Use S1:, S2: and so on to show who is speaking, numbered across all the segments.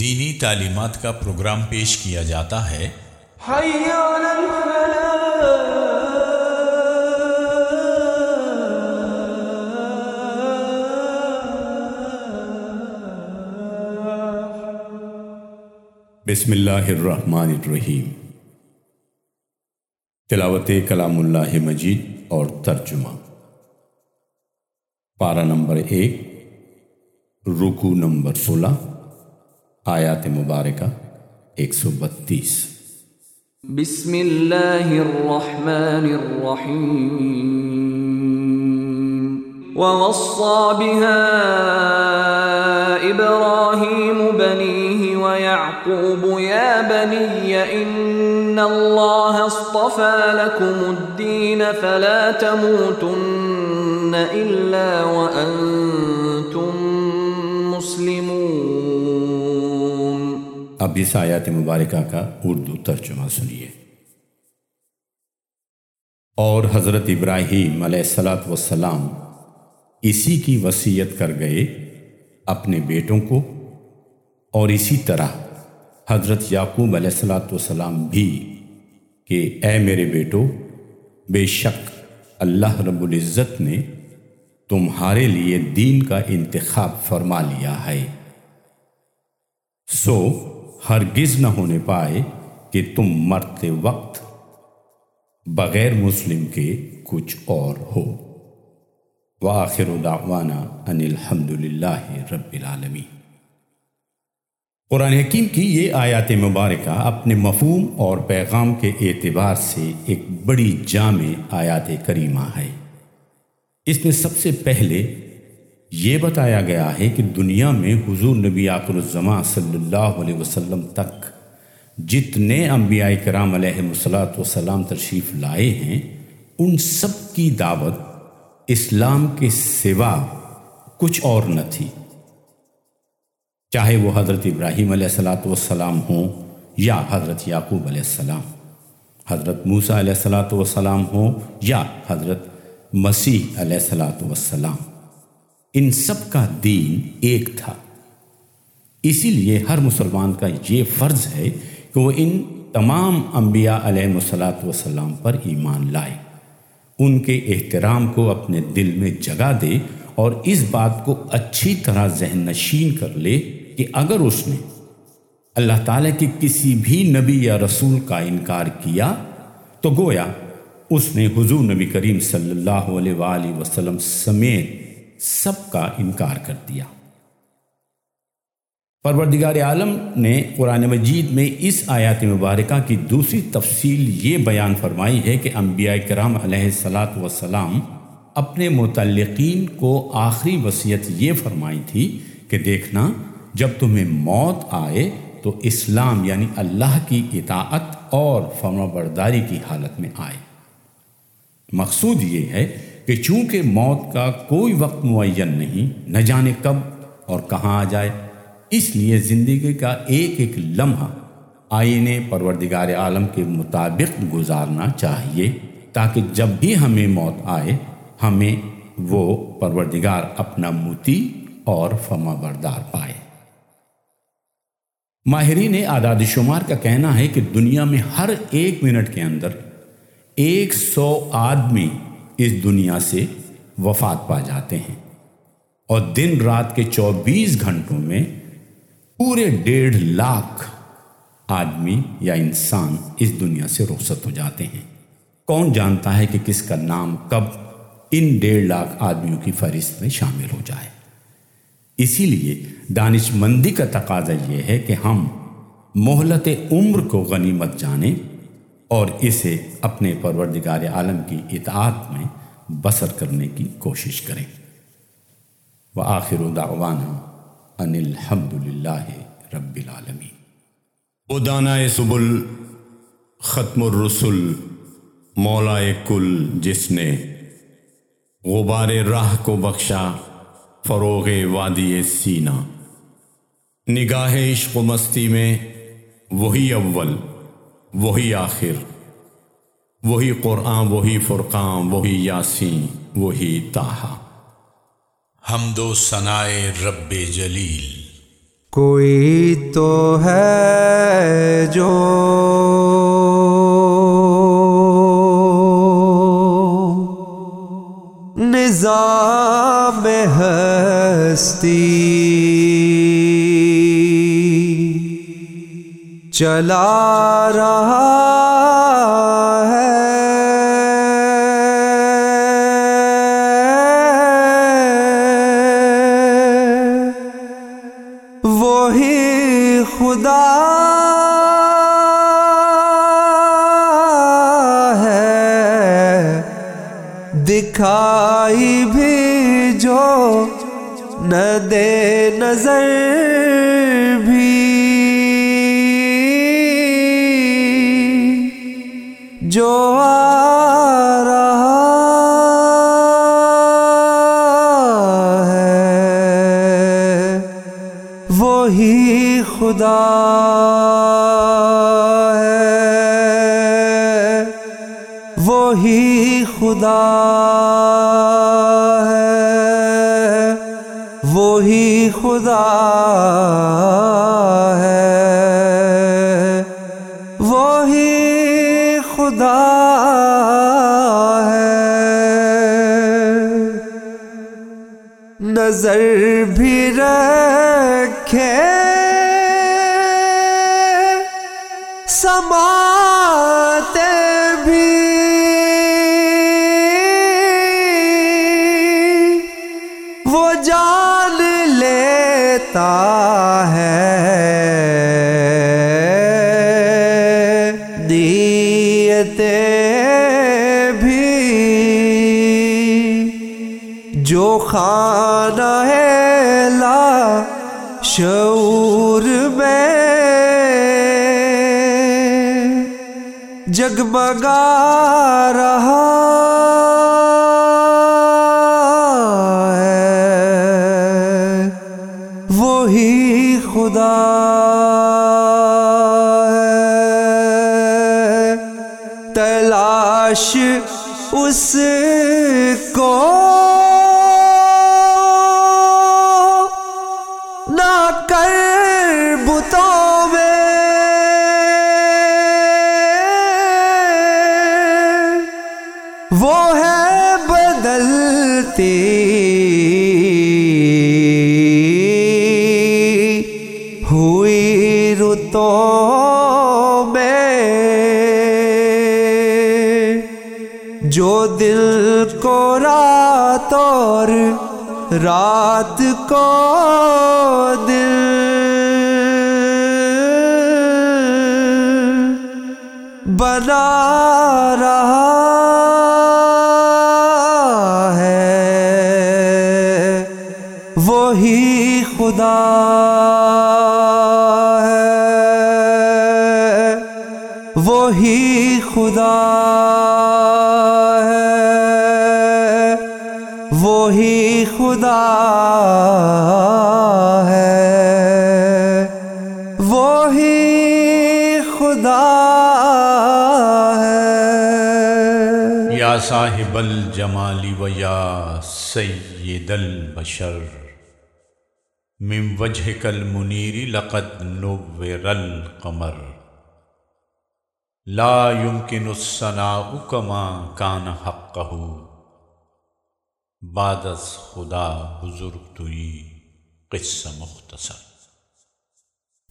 S1: دینی تعلیمات کا پروگرام پیش کیا جاتا ہے۔
S2: بسم اللہ الرحمن الرحیم تلاوت کلام اللہ مجید اور ترجمہ۔ پارہ نمبر ایک رکو نمبر سولہ۔ آیات مبارکہ ایک سو بتیس۔
S3: بسم الله الرحمن الرحيم ووصى بها إبراهيم بنيه ويعقوب يا بني إن الله اصطفى لكم الدين فلا تموتن إلا وأنتم مسلمون۔
S2: اب اس آیات مبارکہ کا اردو ترجمہ سنیے۔ اور حضرت ابراہیم علیہ السلاۃ وسلام اسی کی وصیت کر گئے اپنے بیٹوں کو، اور اسی طرح حضرت یعقوب علیہ السلاۃ والسلام بھی کہ اے میرے بیٹو، بے شک اللہ رب العزت نے تمہارے لیے دین کا انتخاب فرما لیا ہے۔ سو ہرگز نہ ہونے پائے کہ تم مرتے وقت بغیر مسلم کے کچھ اور ہو۔ وآخر دعوانا ان الحمد للہ رب العالمین۔ قرآن حکیم کی یہ آیات مبارکہ اپنے مفہوم اور پیغام کے اعتبار سے ایک بڑی جامع آیات کریمہ ہے۔ اس میں سب سے پہلے یہ بتایا گیا ہے کہ دنیا میں حضور نبی آخر الزماں صلی اللہ علیہ وسلم تک جتنے انبیاء کرام علیہ وسلاۃ وسلام تشریف لائے ہیں، ان سب کی دعوت اسلام کے سوا کچھ اور نہ تھی۔ چاہے وہ حضرت ابراہیم علیہ السلاۃ والسلام ہوں یا حضرت یعقوب علیہ السلام، حضرت موسیٰ علیہ السلاۃ والسلام ہوں یا حضرت مسیح علیہ السلاۃ والسلام۔ ان سب کا دین ایک تھا۔ اسی لیے ہر مسلمان کا یہ فرض ہے کہ وہ ان تمام انبیاء علیہ السلاۃ والسلام پر ایمان لائے۔ ان کے احترام کو اپنے دل میں جگہ دے اور اس بات کو اچھی طرح ذہن نشین کر لے کہ اگر اس نے اللہ تعالیٰ کے کسی بھی نبی یا رسول کا انکار کیا تو گویا اس نے حضور نبی کریم صلی اللہ علیہ وآلہ وسلم سمیت سب کا انکار کر دیا۔ پروردگار عالم نے قرآن مجید میں اس آیات مبارکہ کی دوسری تفصیل یہ بیان فرمائی ہے کہ انبیاء کرام علیہ السلاۃ وسلام اپنے متعلقین کو آخری وصیت یہ فرمائی تھی کہ دیکھنا، جب تمہیں موت آئے تو اسلام یعنی اللہ کی اطاعت اور فرما برداری کی حالت میں آئے۔ مقصود یہ ہے کہ چونکہ موت کا کوئی وقت معین نہیں، نہ جانے کب اور کہاں آ جائے، اس لیے زندگی کا ایک ایک لمحہ آئین پروردگار عالم کے مطابق گزارنا چاہیے، تاکہ جب بھی ہمیں موت آئے، ہمیں وہ پروردگار اپنا موتی اور فما بردار پائے۔ ماہرین اعداد شمار کا کہنا ہے کہ دنیا میں ہر ایک منٹ کے اندر ایک سو آدمی اس دنیا سے وفات پا جاتے ہیں۔ اور دن رات کے چوبیس گھنٹوں میں پورے ڈیڑھ لاکھ آدمی یا انسان اس دنیا سے رخصت ہو جاتے ہیں۔ کون جانتا ہے کہ کس کا نام کب ان ڈیڑھ لاکھ آدمیوں کی فہرست میں شامل ہو جائے۔ اسی لیے دانش مندی کا تقاضا یہ ہے کہ ہم مہلت عمر کو غنیمت جانیں اور اسے اپنے پروردگار عالم کی اطاعت میں بسر کرنے کی کوشش کریں۔ وہ آخر دعوانا ان الحمد للہ رب العالمین۔ او دانہ سبل، ختم الرسل، مولا کل، جس نے غبار راہ کو بخشا، فروغ وادی سینا۔ نگاہ عشق و مستی میں وہی اول۔ وہی آخر وہی قرآن وہی فرقان وہی یاسین وہی تاہا
S1: حمد و ثنائے رب جلیل۔
S4: کوئی تو ہے جو نظام ہستی چلا رہا ہے۔ وہی خدا ہے۔ دکھائی بھی جو نہ دے نظر۔ جو آ رہا ہے وہی خدا ہے۔ وہی خدا ہے۔ وہی خدا نظر بھی رکھے۔ سماتے بھی ہے لا شعور میں جگمگا رہا ہے۔ وہی خدا ہے۔ تلاش اس کو بتوں میں وہ ہے بدلتی۔ ہوئی رتوں میں۔ جو دل کو رات اور رات کو دل بنا رہا ہے۔ وہی خدا ہے۔ وہی خدا
S1: یا صاحب الجمال و یا سید البشر من وجهك المنیر لقد نور القمر لا يمكن الثناء كما كان حقه بعد از خدا بزرگ توئی قصہ مختصر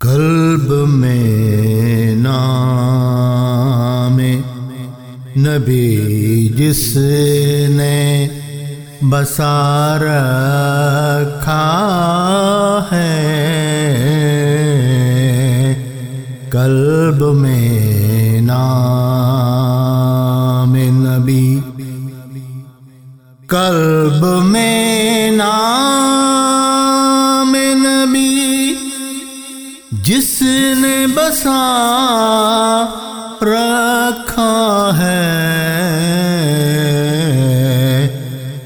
S5: قلب میں نام نبی جس نے بسا رکھا ہے، قلب میں نام نبی، قلب میں نام نبی، جس نے بسا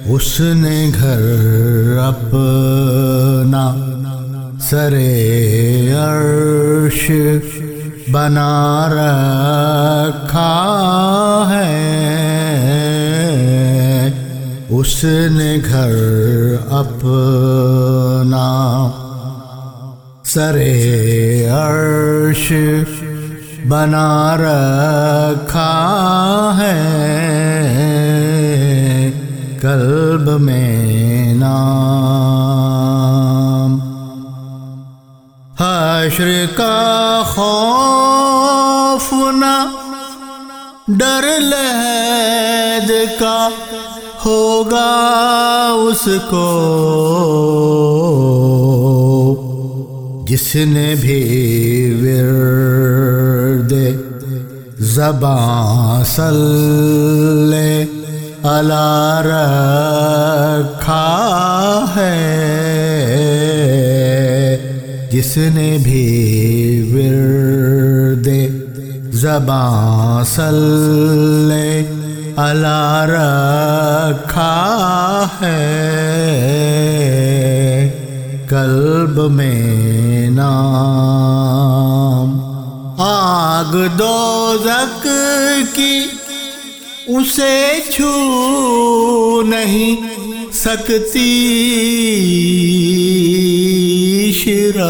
S5: اس نے گھر اپنا سرے عرش بنا رکھا ہے۔ اس نے گھر اپنا سرے عرش بنا رکھا ہے۔ قلب میں نام۔ حشر کا خوف نہ ڈر لہد کا ہوگا اس کو۔ جس نے بھی ورد زباں صلی اللہ رکھا ہے۔ جس نے بھی ورد زباں صلی اللہ رکھا ہے۔ قلب میں نام آگ دوزک کی اسے چھو نہیں سکتی شرات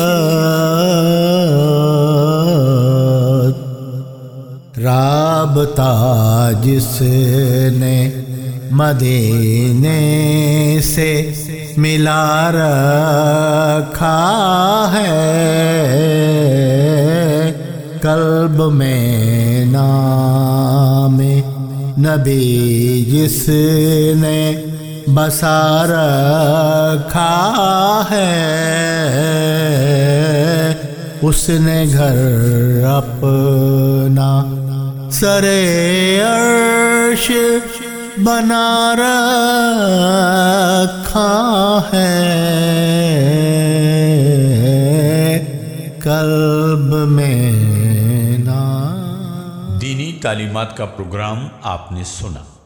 S5: رابطہ جس نے مدینے سے ملا رکھا ہے، قلب میں نام نبی جس نے بسا رکھا ہے، اس نے گھر اپنا سرے عرش بنا رکھا ہے۔ قلب
S1: تعلیمات کا پروگرام آپ نے سنا۔